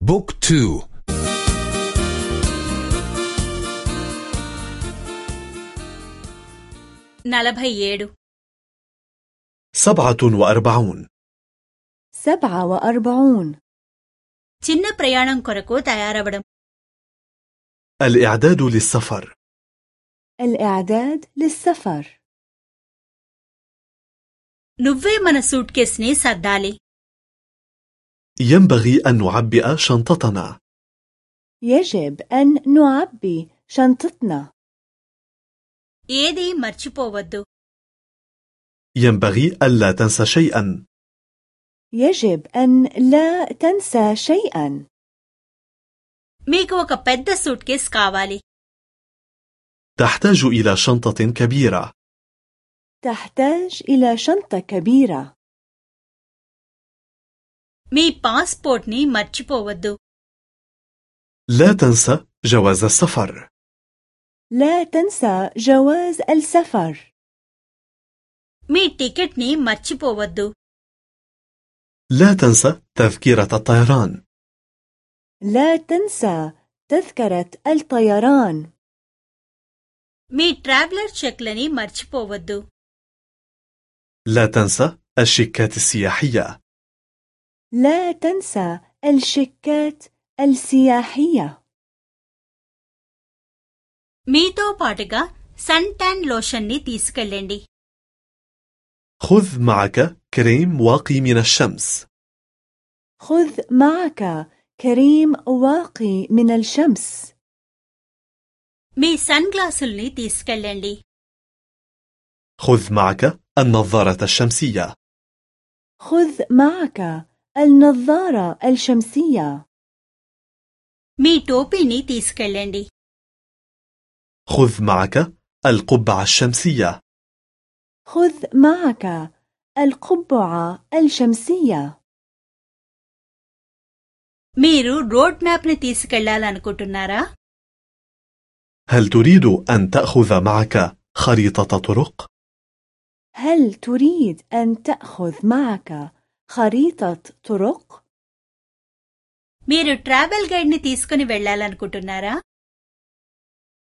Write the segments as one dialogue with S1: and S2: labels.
S1: بوك تو
S2: నలభై ఏడు
S3: سبعة وأربعون
S4: سبعة وأربعون
S2: చిన్న ప్రయాణం కొరకు తయారవడం
S3: الإعداد للسفر
S4: الإعداد للسفر
S2: నువ్వే మన సూట్ కేస్ని సర్దాలి
S3: ينبغي أن نعبئ شنطتنا
S4: يجب أن نعبي شنطتنا
S2: ఏదీ మర్చిపోవద్దు
S3: ينبغي ألا تنسى شيئا
S4: يجب أن لا تنسى شيئا
S2: మీకు ఒక పెద్ద సూట్ కేస్ కావాలి
S3: تحتاج إلى شنطة كبيرة
S4: تحتاج إلى شنطة كبيرة
S2: మీ పాస్పోర్ట్ని మర్చిపోవద్దు
S3: لا تنسى جواز السفر
S4: لا تنسى جواز السفر
S2: మీ టికెట్ని మర్చిపోవద్దు
S3: لا تنسى تذكرة الطيران
S4: لا تنسى تذكرة الطيران
S2: మీ ట్రావెలర్ చెక్లని మర్చిపోవద్దు
S3: لا تنسى الشيكات السياحية
S4: لا تنسى الشيكات السياحية
S2: మీతో పాటుగా సన్ ట్యాన్ లోషన్ని తీసుకెళ్ళండి
S3: خذ معك كريم واقي من الشمس
S4: خذ معك كريم واقي من الشمس
S2: మీ సన్ గ్లాసుల్ని తీసుకెళ్ళండి
S3: خذ معك النظارة الشمسية
S4: خذ معك النظارة الشمسية
S2: మీ టోపీని తీసుకెళ్ళండి
S3: خذ معك القبعة الشمسية
S4: خذ معك القبعة الشمسية
S2: మీరు రోడ్ మ్యాప్ని తీసుకెళ్లాలనుకుంటున్నారా
S3: هل تريد أن تأخذ معك خريطة طرق؟
S4: هل تريد أن تأخذ معك خريطة طرق؟
S2: మీరు ట్రావెల్ గైడ్ని తీసుకుని వెళ్లాలనుకుంటున్నారా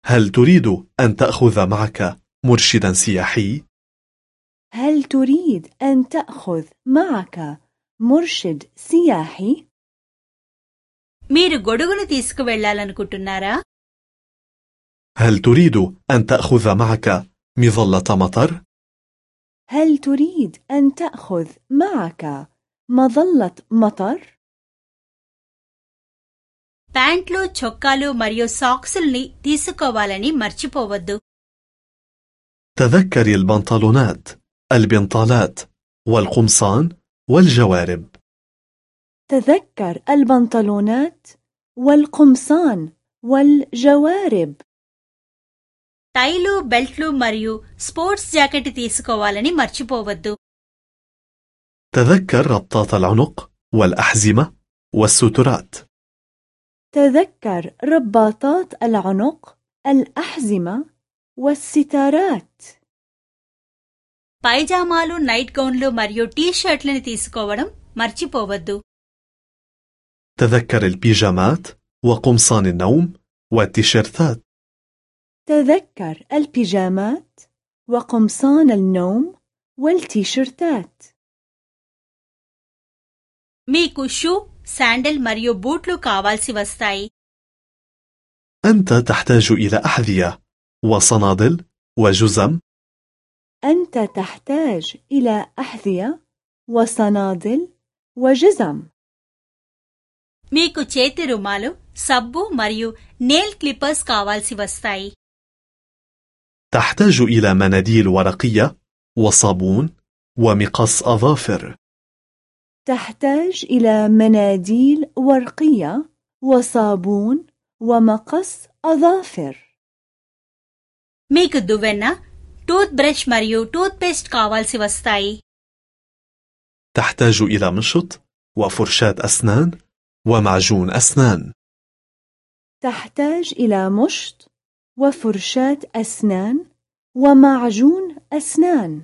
S3: هل تريد أن تأخذ معك مرشدا سياحي؟
S4: هل تريد أن تأخذ معك مرشد سياحي؟
S2: మీరు గొడుగును తీసుకువెళ్లాలనుకుంటున్నారా
S3: هل تريد أن تأخذ معك مظلة مطر؟
S4: هل تريد أن تأخذ معك مظلة مطر؟
S2: ప్యాంట్లు చొక్కాలు మరియు సాక్సుల్ని తీసుకోవాలని మర్చిపోవద్దు
S3: تذكري البنطلونات البنطالات والقمصان والجوارب
S4: تذكر البنطلونات والقمصان والجوارب
S2: టైలు బెల్ట్లు మరియు స్పోర్ట్స్ జాకెట్ తీసుకోవాలని మర్చిపోవద్దు
S3: تذكر ربطات العنق والأحزمة والسترات
S4: تذكر رباطات العنق الأحزمة والستارات
S2: పైజామాలు నైట్ గౌన్లు మరియు టీ షర్ట్లని తీసుకోవడం మర్చిపోవద్దు
S3: تذكر البيجامات وقمصان النوم والتيشيرتات
S4: تذكر البيجامات وقمصان النوم والتيشيرتات
S2: మీకు షూ శాండల్ మరియు బూట్లు కావాల్సి వస్తాయి
S3: أنت تحتاج إلى أحذية وصنادل وجزم
S4: أنت تحتاج إلى أحذية وصنادل وجزم
S2: మీకు చేతి రుమాలు సబ్బు మరియు నేల్ క్లిప్పర్స్ కావాల్సి వస్తాయి
S3: تحتاج إلى مناديل ورقية وصابون ومقص أظافر
S4: تحتاج إلى مناديل ورقية وصابون ومقص أظافر
S2: మీకు దువ్వెన టూత్ బ్రష్ మరియు టూత్ పేస్ట్ కావాల్సి వస్తాయి
S3: تحتاج إلى مشط وفرشاة أسنان ومعجون أسنان
S4: تحتاج إلى مشط وفرشاة أسنان ومعجون أسنان.